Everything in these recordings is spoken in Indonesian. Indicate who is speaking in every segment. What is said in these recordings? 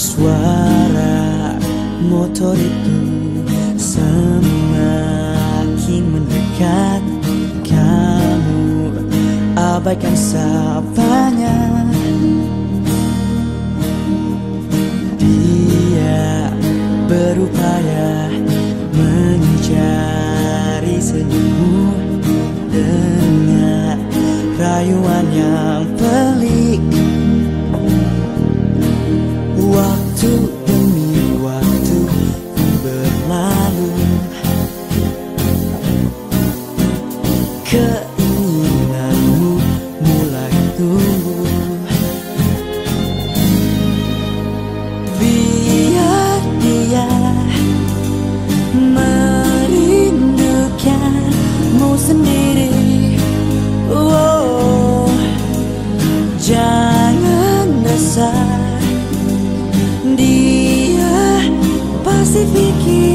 Speaker 1: Suara motor itu semakin mendekat. Kamu abaikan sapanya Dia berupaya mencari senyummu Dengan rayuan yang Keinginanmu mulai tumbuh. Biar dia merindukanmu sendiri. Oh, Jangan resah. Dia pasti pikirkanmu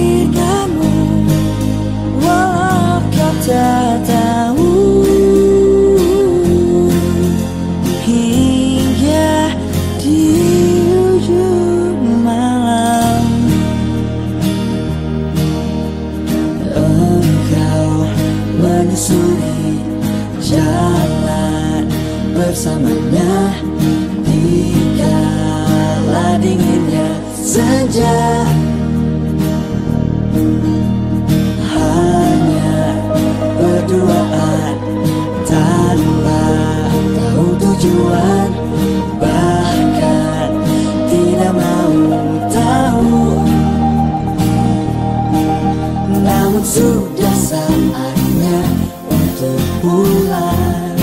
Speaker 1: menyusuri jalan bersamanya Di kala dinginnya senja Hanya berduaan tanpa tahu tujuan Bahkan tidak mau tahu. Namun sudah saatnya untuk pulang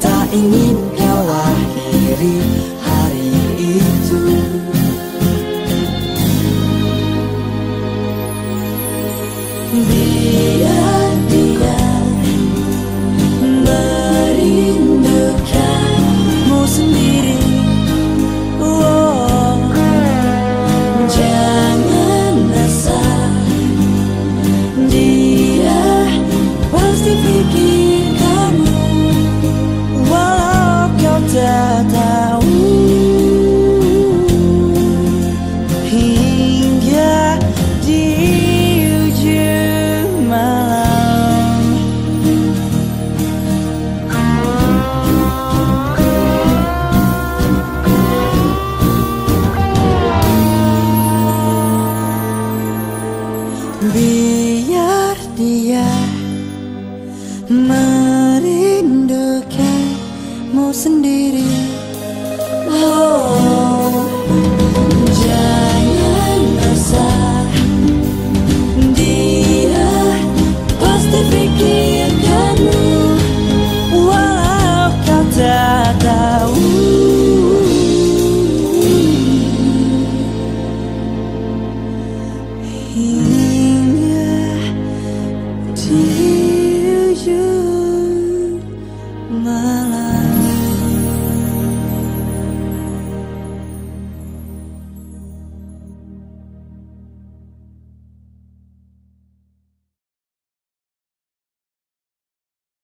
Speaker 1: Tak ingin kau akhiri hari itu. Biar sendiri. Oh, jangan resah Dia pasti pikirkanmu Walau kau tak tahu. Hingga